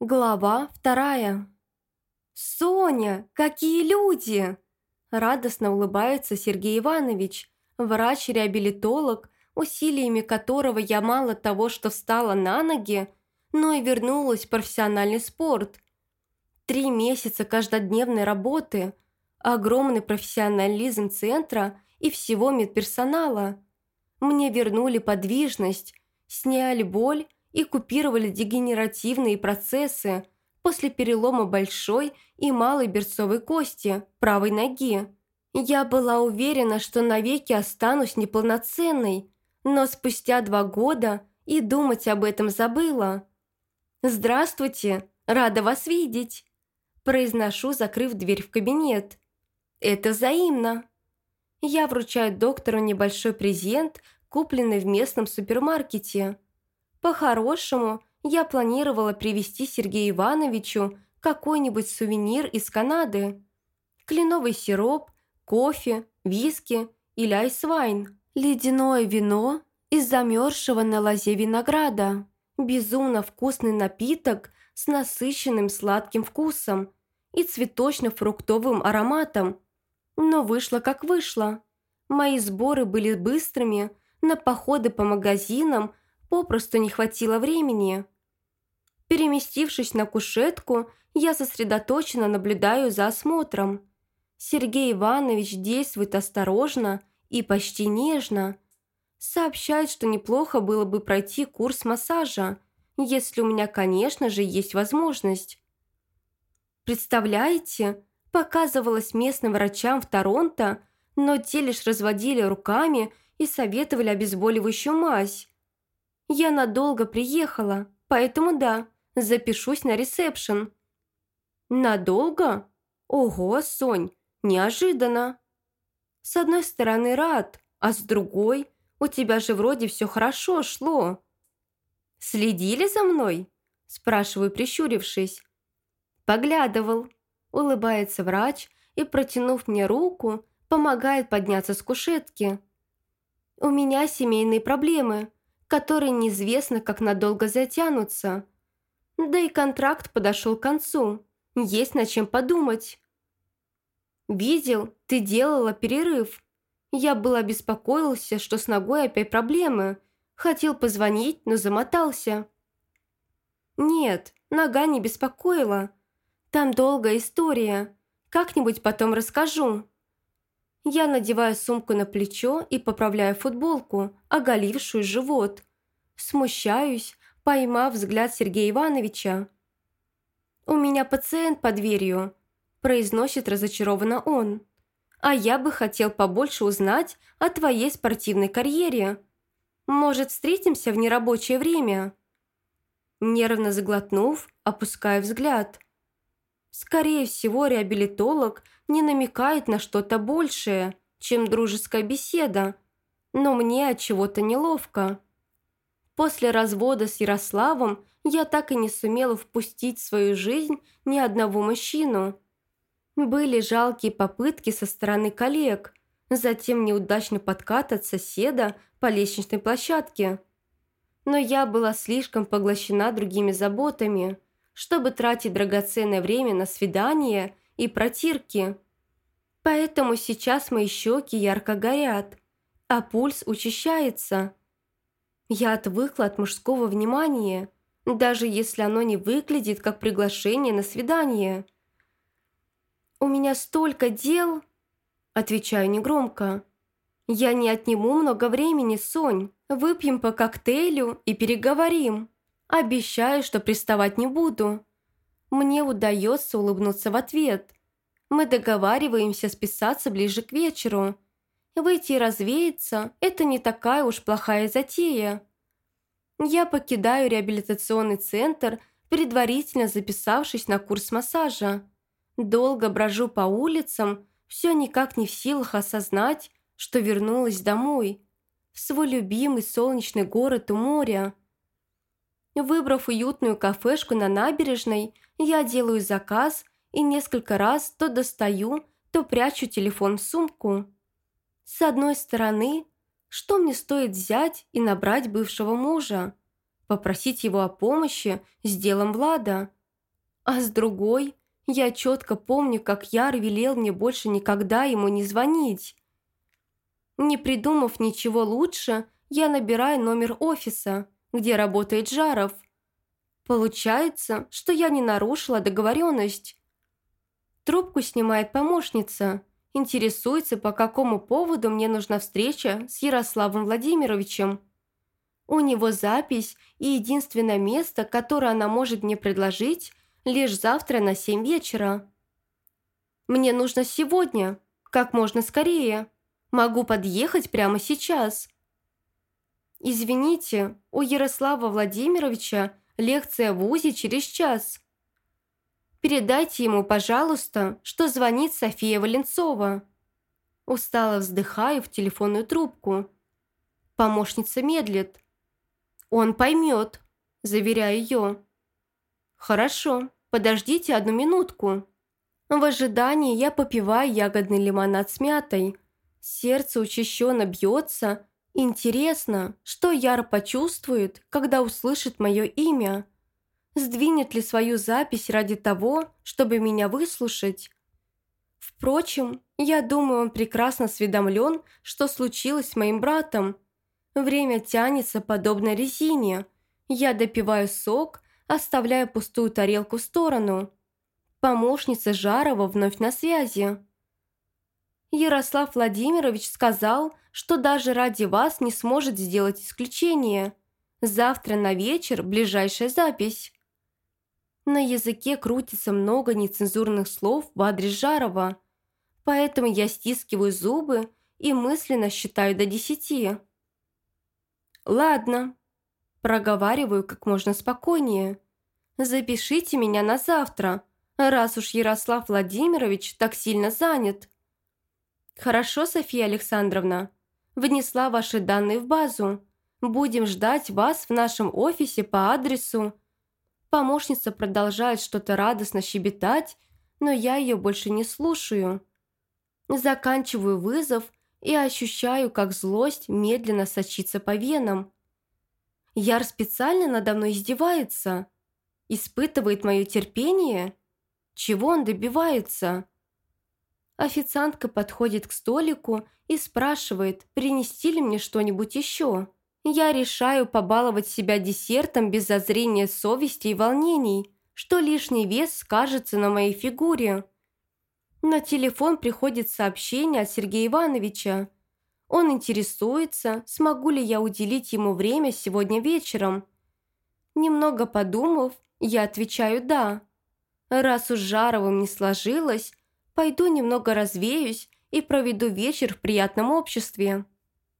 Глава вторая. «Соня, какие люди!» Радостно улыбается Сергей Иванович, врач-реабилитолог, усилиями которого я мало того, что встала на ноги, но и вернулась в профессиональный спорт. Три месяца каждодневной работы, огромный профессионализм центра и всего медперсонала. Мне вернули подвижность, сняли боль и купировали дегенеративные процессы после перелома большой и малой берцовой кости правой ноги. Я была уверена, что навеки останусь неполноценной, но спустя два года и думать об этом забыла. «Здравствуйте, рада вас видеть!» Произношу, закрыв дверь в кабинет. «Это взаимно!» Я вручаю доктору небольшой презент, купленный в местном супермаркете – по-хорошему, я планировала привезти Сергею Ивановичу какой-нибудь сувенир из Канады. Кленовый сироп, кофе, виски или айсвайн. Ледяное вино из замерзшего на лозе винограда. Безумно вкусный напиток с насыщенным сладким вкусом и цветочно-фруктовым ароматом. Но вышло как вышло. Мои сборы были быстрыми, на походы по магазинам попросту не хватило времени. Переместившись на кушетку, я сосредоточенно наблюдаю за осмотром. Сергей Иванович действует осторожно и почти нежно. Сообщает, что неплохо было бы пройти курс массажа, если у меня, конечно же, есть возможность. Представляете, показывалась местным врачам в Торонто, но те лишь разводили руками и советовали обезболивающую мазь. Я надолго приехала, поэтому да, запишусь на ресепшн». «Надолго? Ого, Сонь, неожиданно!» «С одной стороны рад, а с другой, у тебя же вроде все хорошо шло». «Следили за мной?» – спрашиваю, прищурившись. «Поглядывал», – улыбается врач и, протянув мне руку, помогает подняться с кушетки. «У меня семейные проблемы которые неизвестно, как надолго затянутся. Да и контракт подошел к концу. Есть над чем подумать. «Видел, ты делала перерыв. Я был обеспокоился, что с ногой опять проблемы. Хотел позвонить, но замотался». «Нет, нога не беспокоила. Там долгая история. Как-нибудь потом расскажу». Я надеваю сумку на плечо и поправляю футболку, оголившую живот. Смущаюсь, поймав взгляд Сергея Ивановича. «У меня пациент под дверью», – произносит разочарованно он. «А я бы хотел побольше узнать о твоей спортивной карьере. Может, встретимся в нерабочее время?» Нервно заглотнув, опускаю взгляд. Скорее всего, реабилитолог – не намекает на что-то большее, чем дружеская беседа, но мне от чего-то неловко. После развода с Ярославом я так и не сумела впустить в свою жизнь ни одного мужчину. Были жалкие попытки со стороны коллег, затем неудачно подкат от соседа по лестничной площадке. Но я была слишком поглощена другими заботами, чтобы тратить драгоценное время на свидания – и протирки. Поэтому сейчас мои щеки ярко горят, а пульс учащается. Я отвыкла от мужского внимания, даже если оно не выглядит как приглашение на свидание. «У меня столько дел!» Отвечаю негромко. «Я не отниму много времени, Сонь. Выпьем по коктейлю и переговорим. Обещаю, что приставать не буду». Мне удается улыбнуться в ответ. Мы договариваемся списаться ближе к вечеру. Выйти и развеяться – это не такая уж плохая затея. Я покидаю реабилитационный центр, предварительно записавшись на курс массажа. Долго брожу по улицам, все никак не в силах осознать, что вернулась домой, в свой любимый солнечный город у моря. Выбрав уютную кафешку на набережной, я делаю заказ и несколько раз то достаю, то прячу телефон в сумку. С одной стороны, что мне стоит взять и набрать бывшего мужа? Попросить его о помощи с делом Влада? А с другой, я четко помню, как Яр велел мне больше никогда ему не звонить. Не придумав ничего лучше, я набираю номер офиса, где работает Жаров. Получается, что я не нарушила договоренность. Трубку снимает помощница. Интересуется, по какому поводу мне нужна встреча с Ярославом Владимировичем. У него запись и единственное место, которое она может мне предложить, лишь завтра на семь вечера. Мне нужно сегодня, как можно скорее. Могу подъехать прямо сейчас. Извините, у Ярослава Владимировича лекция в УЗИ через час. Передайте ему, пожалуйста, что звонит София Валенцова. Устало вздыхаю в телефонную трубку. Помощница медлит. Он поймет, заверяю ее. Хорошо, подождите одну минутку. В ожидании я попиваю ягодный лимонад с мятой. Сердце учащенно бьется. Интересно, что Яр почувствует, когда услышит мое имя? Сдвинет ли свою запись ради того, чтобы меня выслушать? Впрочем, я думаю, он прекрасно осведомлен, что случилось с моим братом. Время тянется подобно резине. Я допиваю сок, оставляя пустую тарелку в сторону. Помощница Жарова вновь на связи. Ярослав Владимирович сказал, что даже ради вас не сможет сделать исключение. Завтра на вечер ближайшая запись. На языке крутится много нецензурных слов в адрес Жарова, поэтому я стискиваю зубы и мысленно считаю до десяти. «Ладно», – проговариваю как можно спокойнее. «Запишите меня на завтра, раз уж Ярослав Владимирович так сильно занят». «Хорошо, София Александровна. Внесла ваши данные в базу. Будем ждать вас в нашем офисе по адресу». Помощница продолжает что-то радостно щебетать, но я ее больше не слушаю. Заканчиваю вызов и ощущаю, как злость медленно сочится по венам. Яр специально надо мной издевается, испытывает мое терпение. Чего он добивается? Официантка подходит к столику и спрашивает, принести ли мне что-нибудь еще. Я решаю побаловать себя десертом без зазрения совести и волнений, что лишний вес скажется на моей фигуре. На телефон приходит сообщение от Сергея Ивановича. Он интересуется, смогу ли я уделить ему время сегодня вечером. Немного подумав, я отвечаю «да». Раз уж Жаровым не сложилось, пойду немного развеюсь и проведу вечер в приятном обществе.